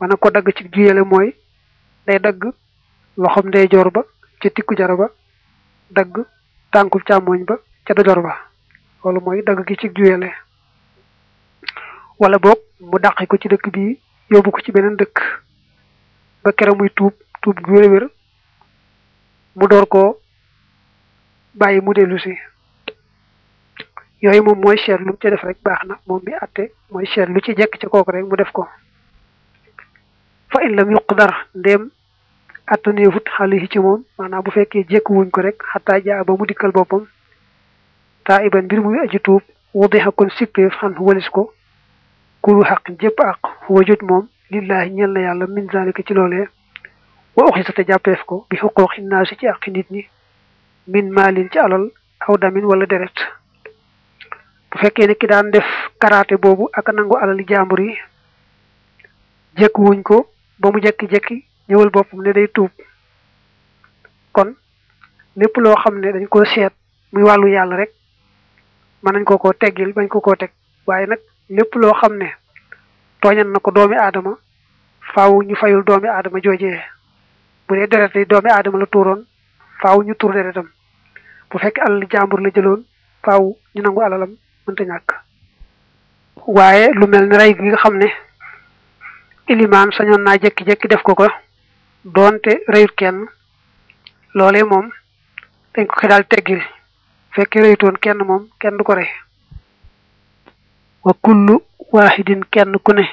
mën na ko dagg ci juyale mooy day dagg loxoom ndeyjoor ba ca tikku jara ba dagg tànku càmmooñ ba ca dojor ba loolu mooy dagg gi ci juyale wala boog mu dàqi ko ci dëkk bi yóbbu ko ci beneen dëkk ba kere muy tuub tuub gu wér-wér mu door koo bàyyi mu dellu si yooyu moom mooy seet lu mu ca def rek baax na moom mi àtte mooy seet lu ci jekk ca kooku rek mu def ko fa in lam yuqdar ndéem attaneefut xale yi ci moom maanaam bu fekkee jekk wuñ ko rek xataa jaa ba mu dikkal boppam taa iban mbir muy aji tuub wudixa kon sippeef xan walis ko kulu xaq jépp àq wajut moom lillahi ñel na yàlla min zalika ci loolee wa uxi sa te jàppeef ko bi xuqooxi naa si ci àqi nit ñi min maalin ci alal aw damin wala deret bu fekkee ne ki daan def karaate boobu ak nangu alali jàmbur yi jekk wuñ ko ba mu jekki-jekki ñëwal boppam ne day tuub kon lépp loo xam ne dañ ko seet muy wàllu yàlla rek mën nañ ko koo teggil bañ ko koo teg waaye nag lépp loo xam ne tooñan na ko doomi aadama faaw ñu fayul doomi aadama joojee bu dee deret li doomi aadama la tuuroon faaw ñu tuur deretam bu fekk alal jàmbur la jëloon faaw ñu nangu alalam mënta ñàkk waaye lu mel ni rey gi nga xam ne ilimaan sañoon naa jékki-jékki def ko ko doonte reyut kenn loolee moom dañ ko ko daal teggil fekkee reyutoon kenn moom kenn du ko rey wa kullu waahidin kenn ku ne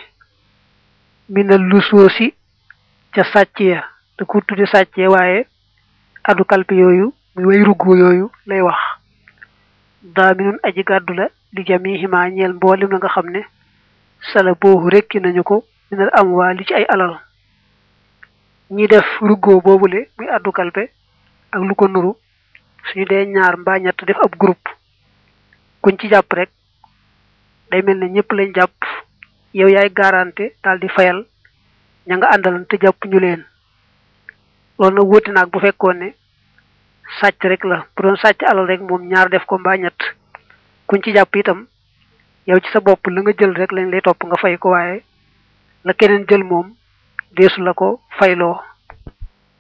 minal lusoosi ca sàcc ya da ko tudde sàcc ya waaye addu kalpe yooyu muy way rugg yooyu lay wax daaminun aji gàddu la li jamihimaa ñeel mboolem la nga xam ne sala boobu rekki nañu ko minal am waa li ci ay alal ñi def ruggoo boobule muy addu kalpe ak lu ko nuru suñu dee ñaar mbaa ñett def ab groupe kuñ ci jàpp rek day mel ne ñëpp lañ jàpp yow yaay garanté daal di fayal ña nga àndalan te jàpp ñu leen loolu nag wóote naag bu fekkoon ne sàcc rek la bu doon sàcc alal rek moom ñaar def ko mbaa ñett kuñ ci jàpp itam yow ci sa bopp la nga jël rek lañ lay topp nga fay ko waaye la keneen jël moom deesu la ko fayloo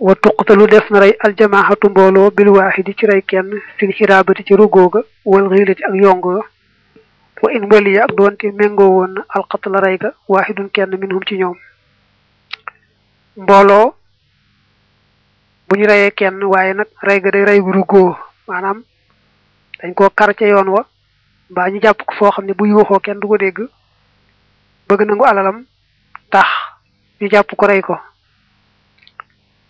wa tuqtalu def na rey aljamaaxatu mbooloo bil waaxidi ci rey kenn fil xiraabati ci rugooga wal xiilati ak yongo wa in waliya ak doonte méngoo woon na alqatla rey ga waaxidun kenn minhum ci ñoom mbooloo bu ñu reyee kenn waaye nag rey ga day rey gu rugoo maanaam dañ koo kar ca yoon wa mbaa ñu jàpp ko foo xam ne bu yuuxoo kenn du ko dégg bëgg nangu alalam tax ñu jàpp ko rey ko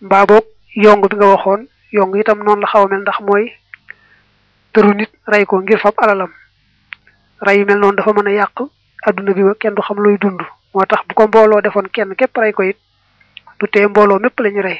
mbaa boog yong bi nga waxoon yong itam noonu la xaw a mel ndax mooy tëru nit rey ko ngir fab alalam rey yu mel noonu dafa mën a yàq adduna bi ba kenn du xam luy dund moo tax bu ko mbooloo defoon kenn képp rey ko it du tee mbooloo mépp la ñu rey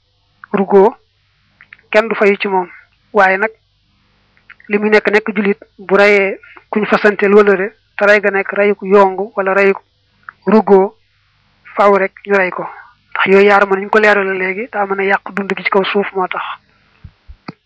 rugoo kenn du fayu ci moom waaye nag li muy nekk nekk jullit bu rayee kuñ fasanteel wëlëre te ray ga nekk rayu ko yongu wala rayu ko rugoo faaw rek ñu ray ko ndax yooyu yaar mën nañu ko leerale léegi daa mën a yàq dund gi ci kaw suuf moo tax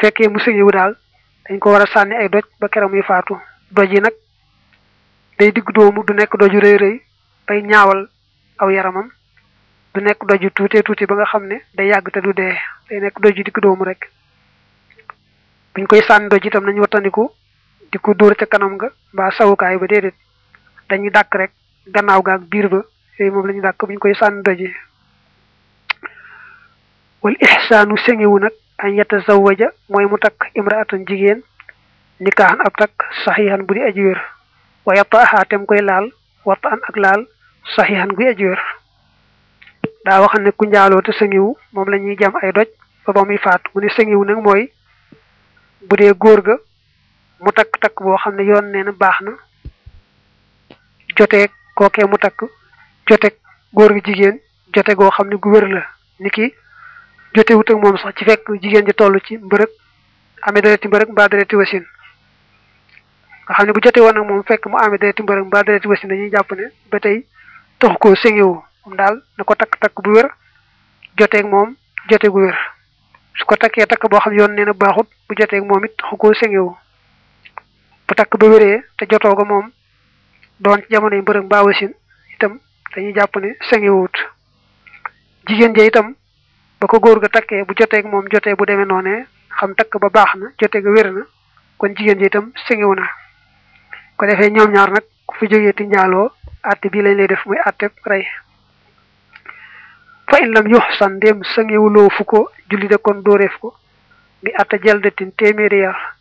fekkee mu sëñewu daal dañ ko war a sànni ay doj ba keroog muy faatu doj yi nag day digg doomu du nekk doju rëy rëy bay ñaawal aw yaramam du nekk doju tuutee tuuti ba nga xam ne day yàgg te du dee day nekk doju digg doomu rek buñ koy sànni doj itam nañu wattandiku di ko dóor ca kanam nga mbaa sawukaay ba déedéet dañuy dàkk rek gannaaw ga ak biir ba yooyu moom la ñu dàkk buñ koy sànni doj yi wal ixsaanu sengewu nag an yatazawaja mooy mu takk imraatan jigéen nikaaxan ab takk saxiixan bu di aji wér wa yataaxaa tem koy laal wata an ak laal saxiixan guy aji wér daa wax ne ku njaaloo te sengewu moom la ñuy jam ay doj ba ba muy faat mu ne sengewu nag mooy bu dee góor ga mu takk takk boo xam ne yoon nee na baax na joteeg kookee mu takk joteeg góor gi jigéen jote goo xam ne gu wér la ni ki jote wut ak moom sax ci fekk jigéen ji toll ci mbërëg amee dereti mbërëg mbaa dereti wasin nga xam ne bu jote woon ak moom fekk mu amee dereti mbërëg mbaa dereti wasin dañuy jàpp ne ba tey taxu koo séngewu moom daal na ko takk-takk bu wér joteeg moom jote gu wér su ko takkee takk boo xam yoon nee na baaxut bu joteeg moom it taxu koo séngewu bu takk ba wéree te jotoo ko moom doon ci jamono yi mbërëg mbaa wasin itam dañuy jàpp ne sangewut jigéen ja itam ba ko góor ga takkee bu joteeg moom jotee bu demee noonee xam takk ba baax na jotee ga wér na kon jigéen ja itam sangewu na ko defee ñoom ñaar nag ku fi jógee ti njaaloo àtte bii lañ lay def muy àtte rey fa in lam yuxsan ndéem sangewuloo fu ko julli de kon dóoreef ko bi atta jaldatin téeméeri yar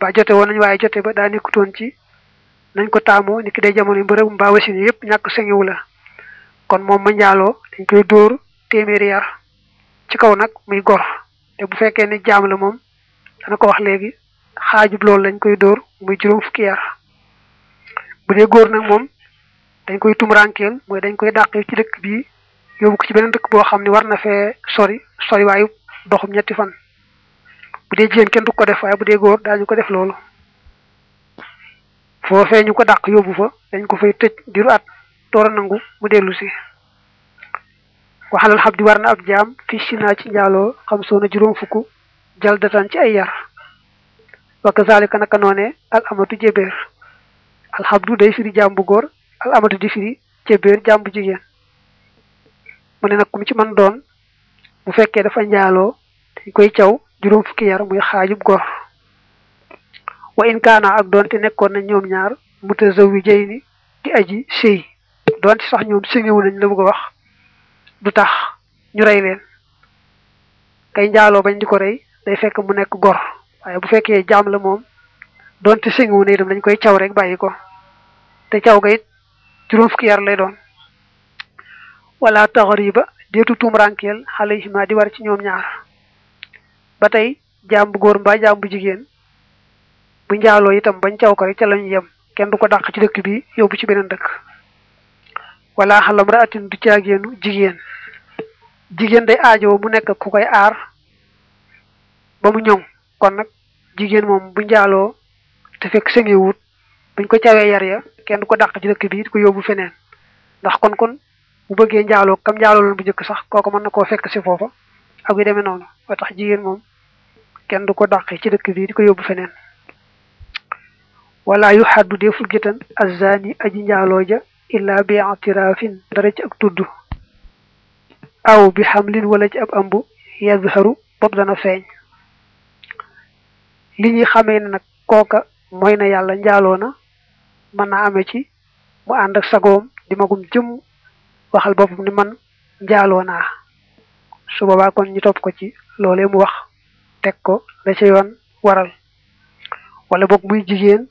ba jote woon nañ waaye jote ba daa nekkutoon ci nañ ko taamoo ni ki day jamono mbërëg mbaa wasin yëpp ñàkk sañuwu la kon moom ma njaaloo dañ koy dóor téeméeri yar ci kaw nag muy gor te bu fekkee ne jaam la moom dana ko wax léegi xaajub loolu lañ koy dóor muy juróom fukki yar bu dee góor nag moom dañ koy tumurankeel mooy dañ koy dàqee ci dëkk bii yóbbu ko ci beneen dëkk boo xam ne war na fee sori sori waayu doxum ñetti fan bu dee jigéen kenn du ko def waaye bu dee góor daañu ko def loolu foofee ñu ko dàq yóbbu fa dañ ko fay tëj diru at door a nangu mu dellu si waxalal xam di war na ab jaam fi sinaa ci njaaloo xam soo na juróom fukk jal datan ci ay yar wa kazalika naka noone al amatu jébéer al xabdu day firi jaam bu góor al amatu di firi jébéer jaam bu jigéen mu ne nag kum ci man doon bu fekkee dafa njaaloo dañ koy caw juróom fukki yar muy xaajub gor wa in kaana ak doonte nekkoon na ñoom ñaar mutazawijayni di aji sëy doonte sax ñoom sëñëwu nañ la bëgg a wax du tax ñu rey leen kay njaaloo bañ di ko rey day fekk mu nekk gor waaye bu fekkee jaam la moom doonte sëñëwu na itam dañ koy caw rek bàyyi ko te caw ga it juróom fukki yar lay doon wala taxariba déetu tuum rànkeel alayhima di war ci ñoom ñaar ba tey jaam bu góor mbaa jaam bu jigéen bu njaaloo itam bañ caw ko rek ca lañu yem kenn du ko dàq ci dëkk bi yóbbu ci beneen dëkk wala xalam raatin du caageenu jigéen jigéen day aajoo mu nekk ku koy aar ba mu ñoŋ kon nag jigéen moom bu njaaloo te fekk sëngewut buñ ko cawee yar ya kenn du ko dàq ci dëkk bi di ko yóbbu feneen ndax kon kon bu bëggee njaaloo kam njaaloo loon bu njëkk sax kooku mën na koo fekk si foofa ak yu demee noonu ba tax jigéen moom kenn du ko dàq ci dëkk bi di ko yóbbu feneen wala yu xaddu deful gétan azani aji njaaloo ja illaa bi i'tiraafin dara ci ak tudd aw bi xamlin wala ci ab ëmb yazharu bopp dana feeñ li ñuy xamee ne nag kooka mooy na yàlla njaaloo na mën naa amee ci mu ànd ak sagoom di magum jëm waxal boppam ni man njaaloo naa su boobaa kon ñu topp ko ci loolee mu wax teg ko la ca yoon waral wala boog muy jigéen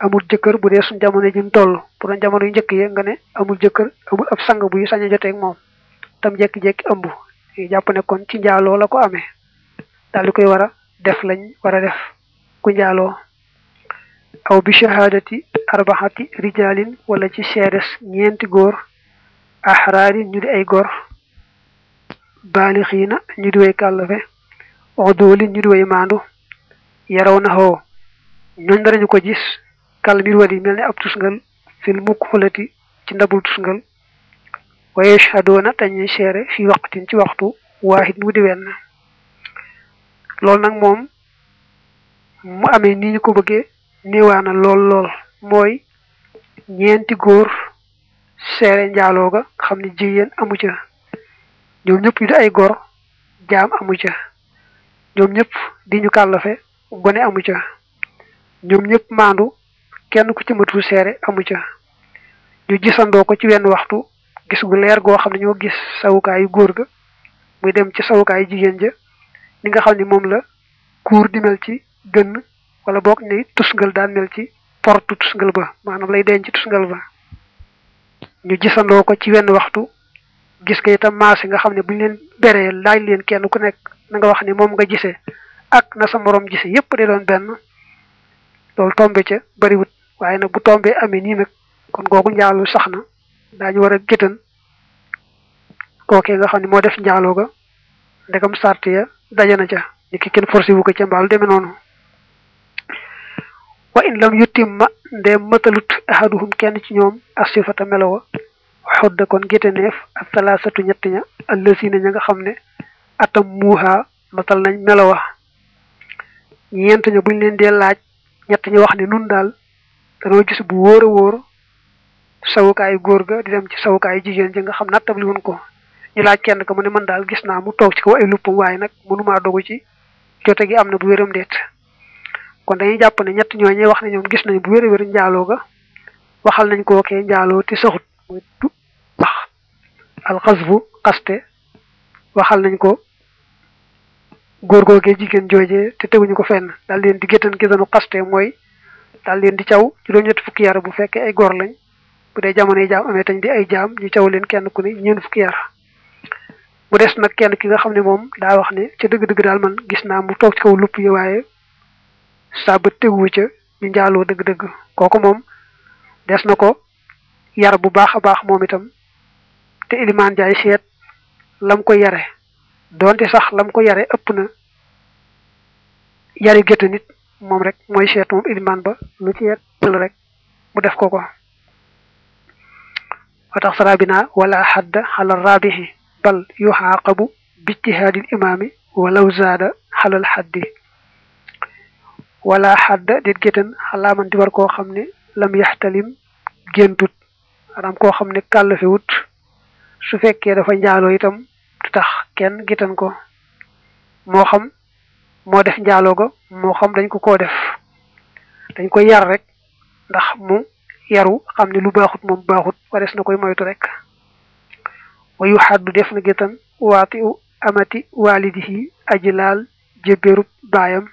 amul jëkkër bu dee suñ jamono ji mu toll bu doon jamono yu njëkk yi nga ne amul jëkkër amul ab sang buy sañ a jotee ak moom tam jékki-jékki ëmb ñu jàpp ne kon ci njaaloo la ko amee daal di koy war a def lañ war a def ku njaaloo aw bi shahadati arbaxati rijalin wala ci seedes ñeenti góor axraari ñu di ay góor baalixiina ñu di way kàllafe odooli ñu di way maandu yaraw na xoo ñooñ darañu ko gis kal mbir wadi mel ne ab tusngal fil mukk xulati ci ndabul tusngal wa yashhadoona dañuy seere fi waqtin ci waxtu waahid mu di wenn loolu nag moom mu amee nii ñu ko bëggee néewaana lool lool mooy ñeenti góor seere njaaloo ga xam ne jigéen amu ca ñoom ñëpp ñu di ay gor jaam amu ca ñoom ñëpp di ñu kàllafe gone amu ca ñoom ñëpp maandu kenn ku ci matul seere amu ca ñu gisandoo ko ci wenn waxtu gis gu leer goo xam ne ñoo gis sawukaayu góor ga muy dem ci sawukaayu jigéen ja li nga xam ne moom la kuur di mel ci gënn wala boog ni tusngal daan mel ci porte tusngal ba maanaam lay denc tusngal ba ñu gisandoo ko ci wenn waxtu gis nga itam maas yi nga xam ne bu ñu leen beree laaj leen kenn ku nekk na nga wax ne moom nga gisee ak na sa morom gisee yépp de doon benn loolu tombe ca bariwut waaye nag bu tombee amee nii nag kon googu njaaloo sax na daañu war a géttan kookee nga xam ne moo def njaaloo ga ndegam sart ya daje na ca ni ki kenn forcé wu ko ca mbaalu demee noonu wa in lam yutimma ndee matalut ahaduhum kenn ci ñoom asifata melowa xodda kon gétteneef ak salaasatu ñett ña allësina ña nga xam ne atam muuha matal nañ melo wax ñeent ña buñ leen dee laaj ñett ña wax ne nun daal danoo gis bu wóor a wóor sawukaayu góor ga di dem ci sawukaayu jigéen ji nga xam nattabli woon ko ñu laaj kenn ko mu ne man daal gis naa mu toog ci kaw ay luppam waaye nag mënumaa dogu ci jote gi am na bu wéram deet kon dañuy jàpp ne ñett ñooñee wax ne ñoom gis nañ bu wér a wér njaaloo ga waxal nañ ko kee njaaloo te saxut mooy du sax alxasbu xaste waxal nañ ko góor googee jigéen joojee te teguñu ko fenn daal leen di géttan géttanu xaste mooy daal leen di caw juróom-ñetti fukki yar bu fekkee ay góor lañ bu dee jamono yi jaam amee tañ di ay jaam ñu caw leen kenn ku ne ñeent fukki yar mu des nag kenn ki nga xam ne moom daa wax ne ca dëgg-dëgg daal man gis naa mu toog ci kaw lupp yi waaye saa ba teguwu ca ñu njaaloo dëgg-dëgg kooku moom des na ko yar bu baax a baax moom itam te ilimaan jaay seet lam ko yare doonte sax lam ko yare ëpp na yari gétt nit moom rek mooy seet moom ilimaan ba lu ci yet rek mu def ko ko wa tax sara bi naa wala xadda xalal raabixi bal yuxaaqabu bijtihaadil imaami walaw zaada xalal xaddi wala xadda déet gétan xalaaman di war koo xam ne lam yaxtalim géntut maanaam koo xam ne kàllafewut su fekkee dafa njaaloo itam du tax kenn gétan ko moo xam moo def njaaloo ga moo xam dañ ko koo def dañ ko yar rek ndax mu yaru xam ne lu baaxut moom baaxut warees na koy moytu rek wa yu xaddu def na gétan waati u amati waalidihi aji laal jëbbérub baayam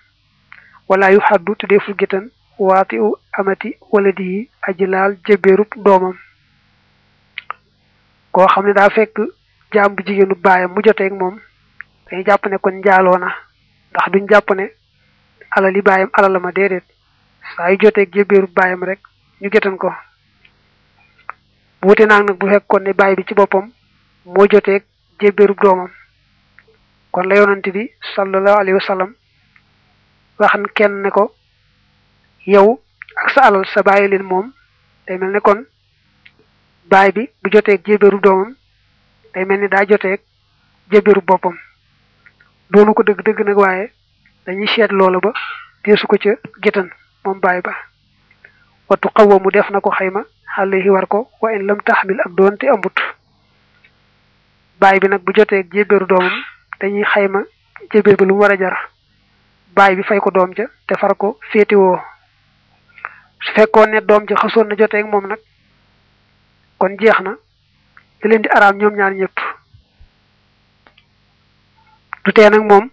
wala yu xaddu te deful gétan waati u amati waladihi aji laal jëbbérub doomam koo xam ne daa fekk jaam bu jigéenu baayam mu joteeg moom dañuy jàpp ne kon njaaloo na ndax duñ jàpp ne alal yi bàyyam alal ma déedéet saa yu jotee jébéeru bàyyam rek ñu gétan ko wuute naag nag bu fekkoon ne bàyyi bi ci boppam moo jotee jébéeru doomam kon la yonante bi sallallahu alayhi wa sallam waxan kenn ne ko yow ak sa alal sa bàyyi leen moom day mel ne kon baay bi bu jotee jébéeru doomam day mel ni daa jotee jëbéru boppam doonu ko dëgg-dëgg nag waaye dañuy seet loola ba deesu ko ca gétan moom baay ba wattu xawwa mu def na ko xayma xale yi war ko wa in lam taxmil ak doonte ambut baay bi nag bu jotee ak jébéeru doomam dañuy xayma jébéer bi lu mu war a jar baay bi fay ko doom ja te far ko féetewoo su fekkoon ne doom ja xasoon na jotee ak moom nag kon jeex na da leen di araam ñoom ñaar ñëpp du tee nag moom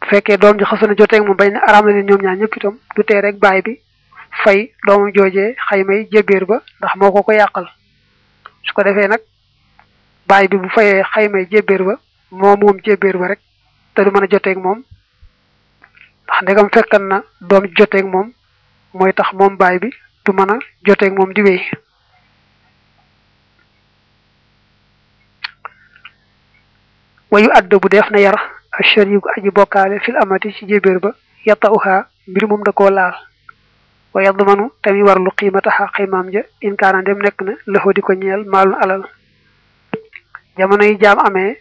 bu fekkee doom ji xas na joteeg moom bañ ne araam na leen ñoom ñaar ñëpp itam du tee rek baay bi fay doomam joojee xaymay jébéer ba ndax moo ko ko yàqal su ko defee nag baay bi bu fayee xaymay jébéer ba moo moom jébéer ba rek te du mën a joteeg moom ndax ndegam fekkan na doom ji joteeg moom mooy tax moom baay bi du mën a joteeg moom di wéy wayu àdd bu def na yar ak shariku aji bokkaale fil amati ci jébéer ba yatta uhaa mbir moom da koo laal wa yadmanu tamit warlu qiimata xa qiimaam ja in kaana dem nekk na lëxoo di ko ñeel maalun alal jamono yi jaam amee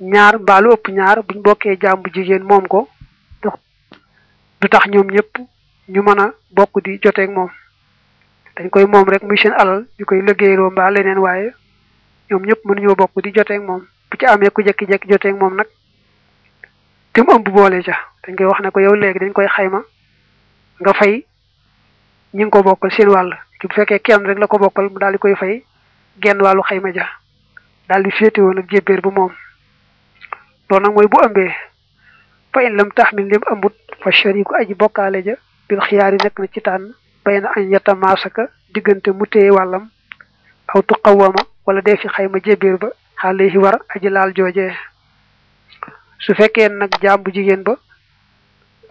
ñaar mbaalu ëpp ñaar buñ bokkee jaam bu jigéen moom ko du tax ñoom ñëpp ñu mën a bokk di joteeg moom dañ koy moom rek muy seen alal ñu koy liggéeyloo mbaa leneen waaye ñoom ñëpp mënuñoo bokk di joteeg moom bu ci amee ku jekki-jekki joteeg moom nag te mu ëmb boole ja dañ koy wax ne ko yow léegi dañ koy xayma nga fay ñi nga ko bokkal seen wàll ci bu fekkee kenn rek la ko bokkal mu daal di koy fay genn wàllu xayma ja daal di féete woon ak jébbéer bu moom loolu nag mooy bu ëmbee fa in lam taxmil lim amut fa shariku aji bokkaale ja bil xiyaari nekk na ci tànn bay na añ yetta maasaka diggante mu téye wàllam aw tuqawama wala dee fi xayma jébbiir ba xaale yi war aji laal joojee su fekkee nag jaam bu jigéen ba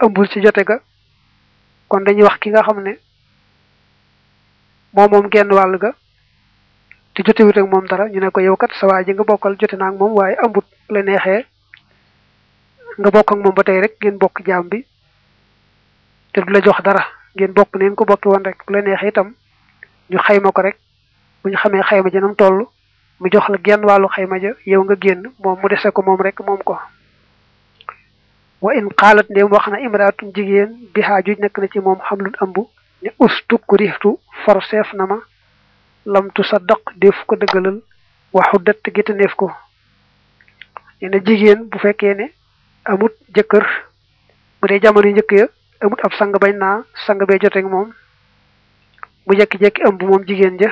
ëmbul ci jote ga kon dañuy wax ki nga xam ne moom moom genn wàll ga te jotewut ak moom dara ñu ne ko yow kat sa waa ji nga bokkal jote naa ak moom waaye ambut la neexee nga bokk ak moom ba tey rek ngeen bokk jaam bi te du la jox dara ngeen bokk neen ko bokki woon rek bu la neexee itam ñu xayma ko rek bu ñu xamee xayma ja nam toll mu jox la genn wàllu xayma ja yow nga génn moom mu dese ko moom rek moom ko wa in xaalat ndéem wax na imraatum jigéen bi xaa juj nekk na ci moom xam lu ëmb ne ustukku rixtu forseef na ma lamtu sa daq def ko dëggalal waxu dëtt gitaneef ko nee na jigéen bu fekkee ne amut jëkkër bu dee jamono yu njëkk ya amut ab sang bañ naa sang bee joteeg moom mu jekki-jekki ëmb moom jigéen ja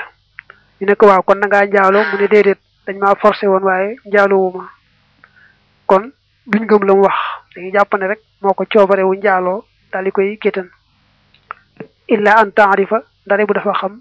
ñu ne ko waaw kon da ngaa njaaloo mu ne déedéet dañ maa forcé woon waaye njaalowuma kon duñ gëm la mu wax dañuy jàpp ne rek moo ko coobare wu njaaloo daal di koy géttan illa an taarifa ndare bu dafa xam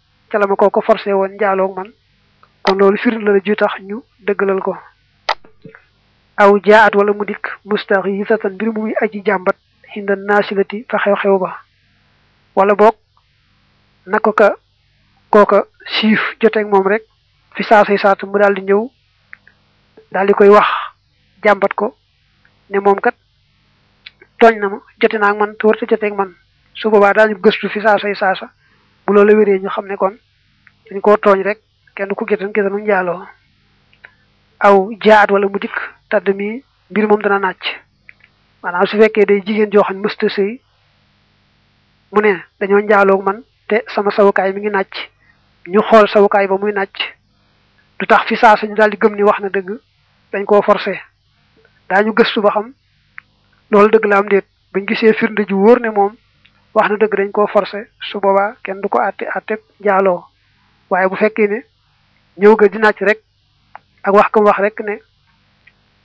ca la ma koo ko forcé woon njaaloog man kon loolu firnde la ju tax ñu dëggalal ko aw jaat wala mu dikk mustaxisatan mbir mu muy aji jàmbat xinda naasilati fa xew-xew ba wala boog na ko ka kooka siif joteeg moom rek fi saasay saatu mu daal di ñëw daal di koy wax jàmbat ko ne moom kat tooñ na ma jote naa ak man te warta joteeg man su boobaa daañu gëstu fi saasay saasa bu loolu wéree ñu xam ne kon dañ koo tooñ rek kenn ku gétan gétanu njaaloo aw jaat wala mu dikk tàdd mi mbir moom dana nàcc maanaam su fekkee day jigéen joo xam ne mësta sëy mu ne dañoo njaaloog man te sama sawukaay mi ngi nàcc ñu xool sawukaay ba muy nàcc du tax fi saa sañu daal di gëm ni wax na dëgg dañ koo forcé daañu gëstu ba xam loolu dëgg la am déet buñ gisee firnde ju wóor ne moom wax na dëgg dañ koo forcé su boobaa kenn du ko àtte àtte njaaloo waaye bu fekkee ne ñëw ga di naaj rek ak wax kam wax rek ne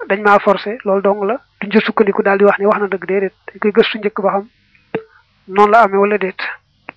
dañ maa forcé loolu dong la duñ ca sukkandiku daal di wax ne wax na dëgg déedéet dañ koy gëstu njëkk ba xam noonu la amee wala déet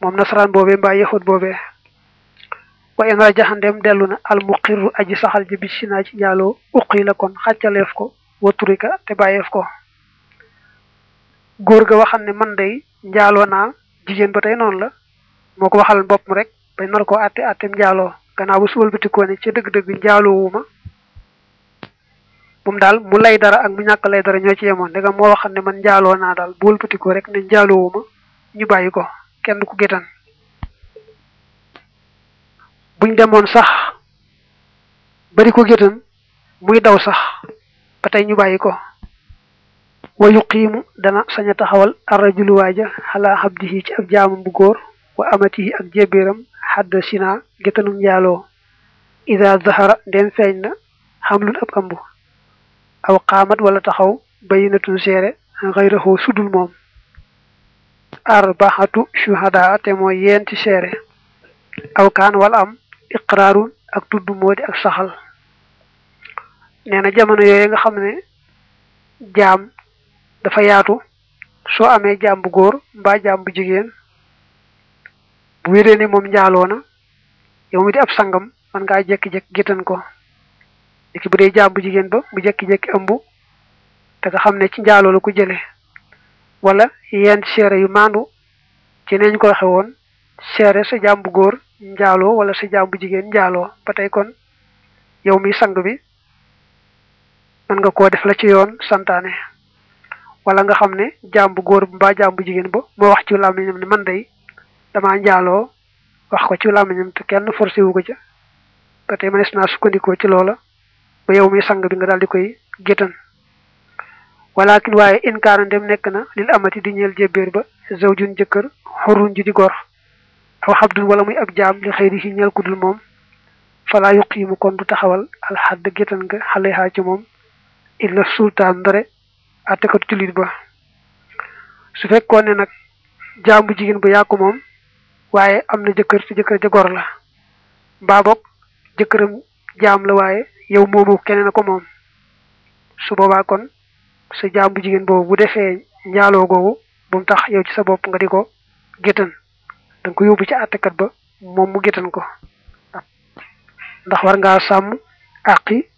moom nasaraan boobee mbaa yahud boobee wa in rajaxa ndem dellu na al muqirru aji saxal ji bi sinaa ci njaaloo uqi la kon xàccaleef ko wa turika te bàyyeef ko góor ga waxam ne man day njaaloo naa jigéen ba tey noonu la moo ko waxal boppam rek ba nar koo àtte àttem njaaloo gannaaw bu suwal bitikoo ne ci dëgg-dëgg njaaloo wu ma moom daal mu lay dara ak mu ñàkk lay dara ñoo ci yemoon ndegam moo waxam ne man njaaloo naa daal bu wëlbatikoo rek ne njaaloowuma ñu bàyyi ko kenn du ko gétan buñ demoon sax bari ko gétan muy daw sax ba tey ñu bàyyi ko wa yuqiimu dana sañ a taxawal arrajulu waaja xalaa xabdihi ci ab jaamam bu góor wa amatihi ak jébéeram xadd sina gétanum njaaloo ida zahara ndem feeñ na xamlun ab ëmb aw xaamat wala taxaw bayinatun seere xayraxoo sudul moom arbaxatu shuhadaa te mooy yeenti seere aw kaan wala am iqraarun ak tudd moo di ak saxal nee na jamono yooyu nga xam ne jaam dafa yaatu soo amee jaam bu góor mbaa jaam bu jigéen bu wéree ne moom njaaloo na yow mi di ab sangam mën ngaa jékki-jékki géttan ko léegi bu dee jaam bu jigéen ba mu jékki-jékki ëmb te nga xam ne ci njaaloo la ko jële wala yenn seere yu maandu ci neñ ko waxe woon seere sa jaam bu góor njaaloo wala sa jaam bu jigéen njaaloo ba tey kon yow mi sang bi mën nga koo def la ci yoon santaane wala nga xam ne jaam bu góor mbaa jaam bu jigéen ba moo wax ci làmmiñam ne man day damaa njaaloo wax ko ci làmmiñam te kenn forcé wu ko ca ba tey mënees naa sukkandikoo ci loola ba yow mi sang bi nga daal di koy gétan walakin waaye in kaana dem nekk na lil amati di ñeel jébbéer ba zawjun jëkkër xurun ji di gor aw xabdun wala muy ab jaam li xëy di ci ñeel ku dul moom falaa yuqiimu kon du taxawal alxadd gétan nga xale xaa ci moom illa sultaan ndare àttekatu jullit ba su fekkoon ne nag jaam bu jigéen ba yaa ko moom waaye am na jëkkër te jëkkër ja gor la mbaa boog jëkkëram jaam la waaye yow moomu keneen a ko moom su boobaa kon sa jaam bu jigéen boobu bu defee njaaloo googu bu mu tax yow ci sa bopp nga di ko géttan da nga ko yóbbu ci àttekat ba moom mu géttan ko ndax war ngaa sàmm àqi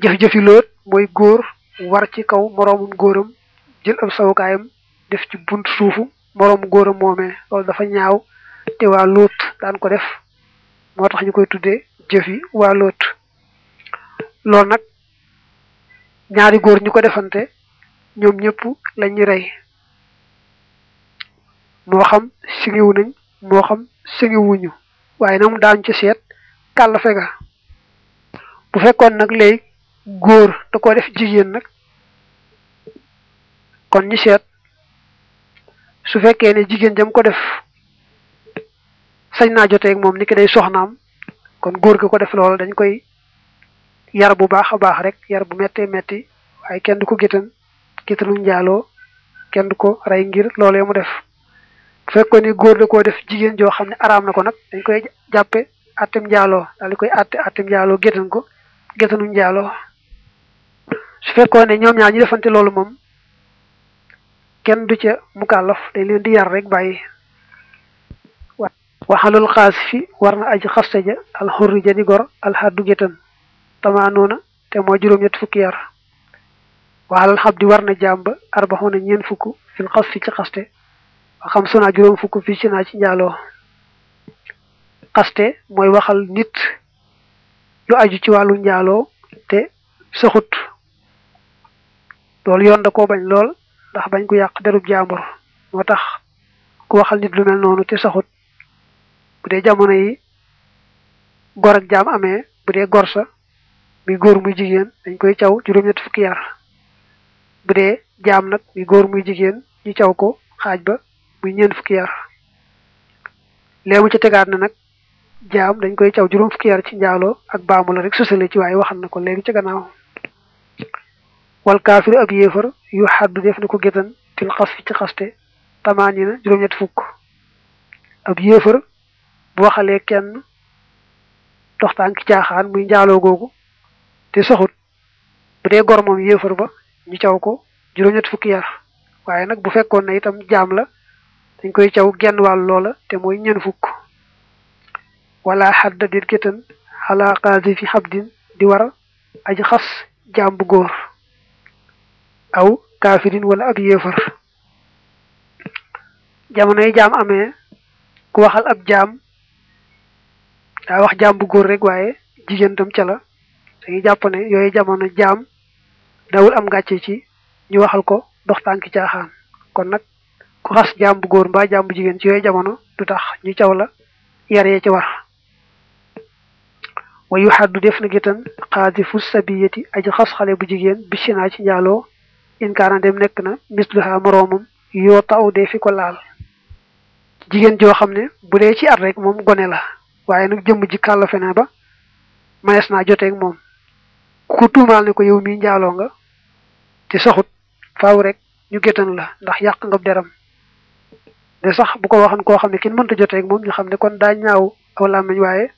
jëf-jëfi lóot mooy góor war ci kaw moroomum góoram jël am sawukaayam def ci bunt suufu moroomu góoram moomee loolu dafa ñaaw te waa lóot daan ko def moo tax ñu koy tuddee jëfi waa lóot loolu nag ñaari góor ñu ko defante ñoom ñëpp lañuy rey moo xam singiwu nañ moo xam singiwuñu waaye nag mu daan ci seet kàll fega bu fekkoon nag léegi góor da koo def jigéen nag kon ñu seet su fekkee ne jigéen jam ko def sañ naa joteeg moom ni ki day soxnaam kon góor gi ko def loolu dañ koy yar bu baax a baax rek yar bu méttee métti waaye kenn du ko gétan gétanu njaaloo kenn du ko rey ngir loolee mu def bu fekkoon ni góor da koo def jigéen joo xam ne araam na ko nag dañ koy jàppe attem njaaloo daal di koy atte attem njaaloo géttan ko géttanu njaaloo su fekkoon ne ñoom ñaar ñu defante loolu moom kenn du ca mukallaf dañ leen di yar rek bàyyi waxalul xaas fi war na aji xaste ja alxurri ja di gor alxaddu géttan tamaanoona te moo juróom-ñett fukki yar waxalal xab di war na jaam ba arbaxoona ñeen fukk fil xas fi ci xaste xam sunaa juróom fukk fii ci naa ci njaaloo xaste mooy waxal nit lu aju ci wàllu njaaloo te saxut loolu yoon da koo bañ lool ndax bañ ko yàq derub jaambur moo tax ku waxal nit lu mel noonu te saxut bu dee jamono yi gor ak jaam amee bu dee gor sa muy góor muy jigéen dañ koy caw juróom-ñett fukki yar bu dee jaam nag muy góor muy jigéen ñu caw ko xaaj ba muy ñeent fukki yar léegi mu ci tegaat na nag jaam dañ koy caw juróom fukki yar ci njaaloo ak baamu la rek sosale ci waaye waxan na ko léegi ci gannaaw wal kaafiru ab yéefar yu xaddu def na ko gétan til xas fi ci xaste tamaan yi na juróom-ñett fukk ab yéefar bu waxalee kenn doxtaan ki caaxaan muy njaaloo googu te soxut bu dee gor moom yéefar ba ñu caw ko juróom-ñett fukki yar waaye nag bu fekkoon ne itam jaam la dañ koy caw genn wàll loola te mooy ñeen fukk wala xadda dir gétan xalaa xaasi fi xabdin di war aji xas jaam bu góor aw kaafirin wala ab yéefar jamono yi jaam amee ku waxal ab jaam daa wax jaam bu góor rek waaye jigéen tam ca la dañuy jàpp ne yooyu jamono jaam dawul am gàcce ci ñu waxal ko dox tànki caaxaan kon nag ku xas jaam bu góor mbaa jaam bu jigéen ci yooyu jamono du tax ñu caw la yar yee ci war wa yu xaddu def na gétan xaadifu sabiyati aji xas xale bu jigéen bi sinaa ci njaaloo in kaana dem nekk na misluha moroomam yoo taw dee fi ko laal jigéen joo xam ne bu dee ci at rek moom gone la waaye nag jëmm ji kàll fene ba mayees naa joteeg moom ku tuumaal ne ko yow mii njaaloo nga te saxut faaw rek ñu gétan la ndax yàq nga deram de sax bu ko waxan koo xam ne kenn mënta joteeg moom ñu xam ne kon daa ñaaw aw làmmiñ waaye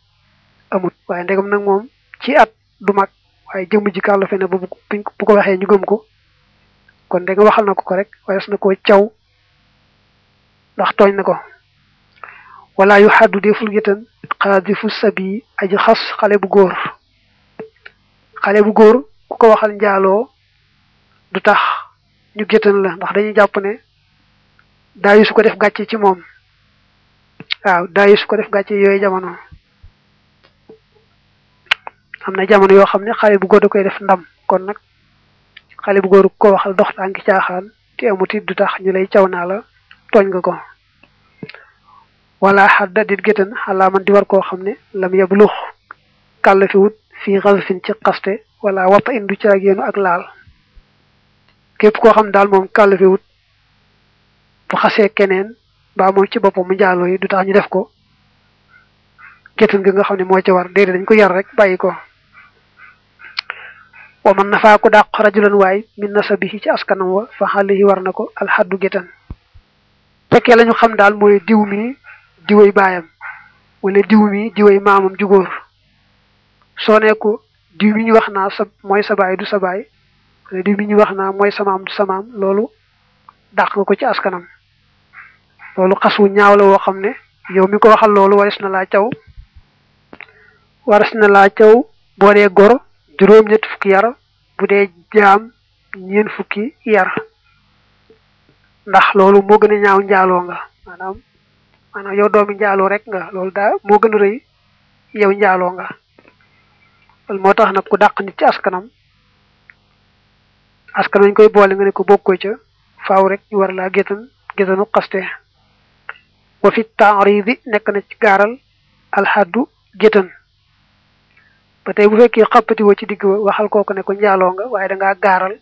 amut waaye ndegam nag moom ci at du mag waaye jëmm ji kàllu fe ne ba bu ko waxee ñu gëm ko kon da nga waxal na ko ko rek waaye su na koo caw ndax tooñ na ko wala yu xaddu deful gétan xaadifu sabi aji xas xale bu góor xale bu góor ku ko waxal njaaloo du tax ñu géttan la ndax dañuy jàpp ne daayu su ko def gàcce ci moom waaw daayu su ko def gàcce yooyu jamono am na jamono yoo xam ne xale bu góor da koy def ndam kon nag xale bu góor ko waxal dox tànki caaxaan te amuti du tax ñu lay caw naa la tooñ nga ko wala xadda dit géttan xalaa man di war koo xam ne lam yab lux kàllafi wut fii xalfin ci xaste wala wata in du caageenu ak laal képp koo xam daal moom kàllafi wut bu xasee keneen mbaa moom ci boppam mu njaaloo yi du tax ñu def ko gétun gi nga xam ne moo ci war déedéet dañ ko yar rek bàyyi ko wa man nafaa ku dàq rajulan waay min nasabihi ci askanam wa fa xalihi war na ko alxaddu gétan fekkee la ñu xam daal mooy diw mi diwéy baayam wala diw mi diwéy maamam ju góor soo ne ko diw mi ñu wax naa sa mooy sa baay du sa baay wala diw mi ñu wax naa mooy sa maam du sa maam loolu dàq nga ko ci askanam loolu xas wu ñaaw la woo xam ne yow mi ko waxal loolu waris na laa caw waris na laa caw boo dee gor juróom-ñett fukki yar bu dee jaam ñeen fukki yar ndax loolu moo gën a ñaaw njaaloo nga maanaam maanaam yow doomi njaaloo rek nga loolu daa moo gën a rëy yow njaaloo nga loolu moo tax nag ku dàq nit ci askanam askan wañ koy boole nga ne ko bokkoo ca faaw rek ñu war laa gétan gétanu xaste wa fi taaridi nekk na ci gaaral alxaddu gétan ba tey bu fekkee xappati woo ci digg ba waxal kooku ne ko njaaloo nga waaye dangaa gaaral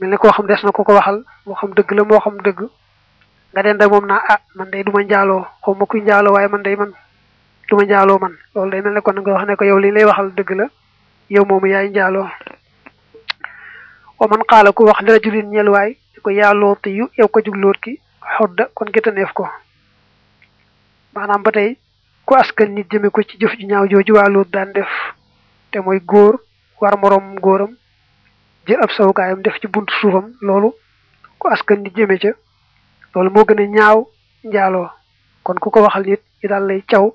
mel ne koo xam des na ko ko waxal moo xam dëgg la moo xam dëgg nga den da moom naa ah man day du ma njaaloo xaw ma kuy njaaloo waaye man day man du ma njaaloo man loolu day mel ne kon nga wax ne ko yow li lay waxal dëgg la yow moomu yaay njaaloo wa man xaala ku wax li rajulin ñel waay di ko yaa looti yu yow ko jug loot ki xodda kon géttaneef ko maanaam ba tey ku askan nit jëme ko ci jëf ju ñaaw jooju waa Luut daan def te mooy góor war moroom góoram jël ab sawukaayam def ci buntu suufam loolu ku askan nit jëme ca loolu moo gën a ñaaw njaaloo kon ku ko waxal nit ñi daal lay caw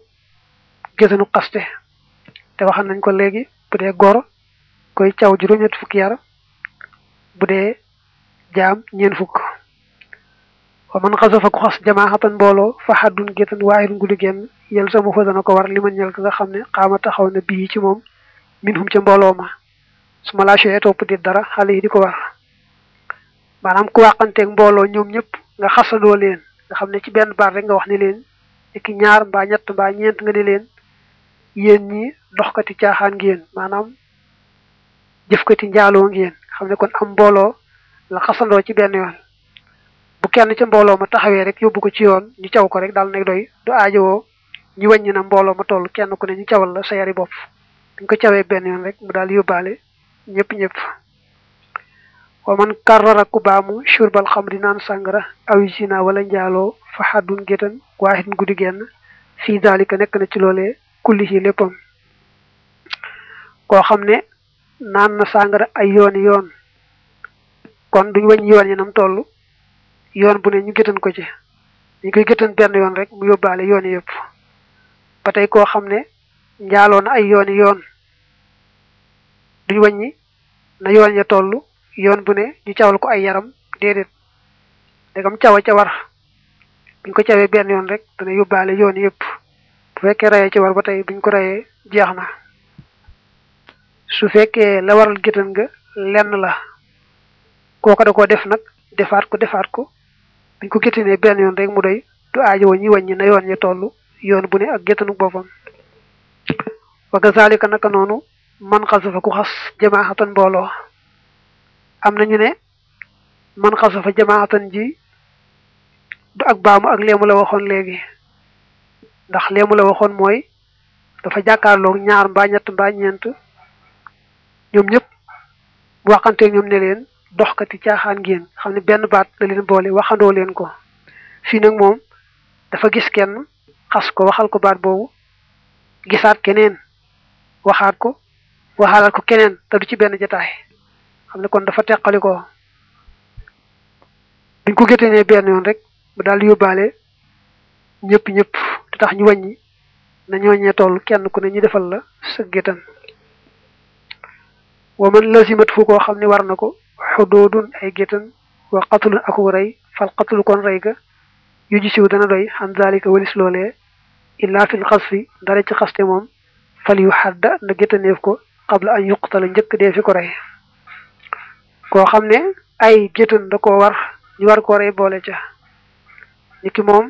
gétanu xaste te waxal nañ ko léegi bu dee gor koy caw juróom-ñett fukki yar bu dee jaam ñeen fukk wa man xasafa ku xas jamaahatan mbooloo fa xaddun gétan waayidun guddi genn yel sama fa dana ko war li ma ñel ka nga xam ne xaama taxaw na bii ci moom min hum ca mbooloo ma su ma laa choyee topp di dara xale yi di ko war maanaam ku wàqanteeg mbooloo ñoom ñëpp nga xasadoo leen nga xam ne ci benn baat rek nga wax ne leen ki ñaar mbaa ñett mbaa ñeent nga ne leen yéen ñi doxkati caaxaan ngeen maanaam jëfkati njaaloo ngeen xam ne kon am mbooloo la xasandoo ci benn yoon bu kenn ca mbooloo ma taxawee rek yóbbu ko ci yoon ñu caw ko rek daal nay doy du aajowoo ñu wàññi na mbooloo ma toll kenn ku ne ñu cawal la sa yari bopp dañ ko cawee benn yoon rek mu daal yóbbaale ñëpp ñëpp wa man karrara ku baamu shurbal xamri naan sàngara aw zina wala njaaloo fa xaddun gétan waahidun guddi genn fii daalika nekk na ci loolee kulli ci léppam koo xam ne naan na sàngara ay yooni yoon kon duñ wàññi yoon yi nam toll yoon bu ne ñu gëtan ko ci ñu koy gëtan benn yoon rek mu yóbbaale yoon yëpp ba tey koo xam ne njaaloo na ay yooni yoon duñ wàññi na yoon ya toll yoon bu ne ñu cawal ko ay yaram déedéet dagam cawa ca war buñ ko cawee benn yoon rek dana yóbbaale yoon yëpp bu fekkee rayee ci war ba tey buñ ko rayee jeex na su fekkee la waral géttan nga lenn la kooka da koo def nag defaat ko defaat ko buñ ko géttanee benn yoon rek mu doy du aajo wa ñi wàññi na yoon ya toll yoon bu ne ak géttanu boppam wa kazalika naka noonu man xasafa ku xas jamaatan mbooloo am na ñu ne man xasafa jamaatan ji du ak baamu ak leemu la waxoon léegi ndax leemu la waxoon mooy dafa jàkkaarloog ñaar mbaa ñett mbaa ñeent ñoom ñëpp mu waxanteeg ñoom ne leen doxkati caaxaan ngeen xam ne benn baat la leen boole waxandoo leen ko fii nag moom dafa gis kenn xas ko waxal ko baat boobu gisaat keneen waxaat ko waxaalaat ko keneen te du ci benn jataay xam ne kon dafa teqali ko buñ ko géttéenee benn yoon rek mu daal di yóbbaale ñëpp ñëpp te tax ñu wàññi na ñooñee toll kenn ku ne ñu defal la sa géttan wa man lasimat fu koo xam ne war na ko xudoodun ay géttan wa qatlun aku rey fal qatlu kon rey ga yu ji siw dana doy xam zalika walis loolee illaa fil xasfi dara ci xaste moom fal yu xadda na géttaneef ko xabla an yuqtala njëkk dee fi ko rey koo xam ne ay géttan da koo war ñu war koo rey boole ca niki moom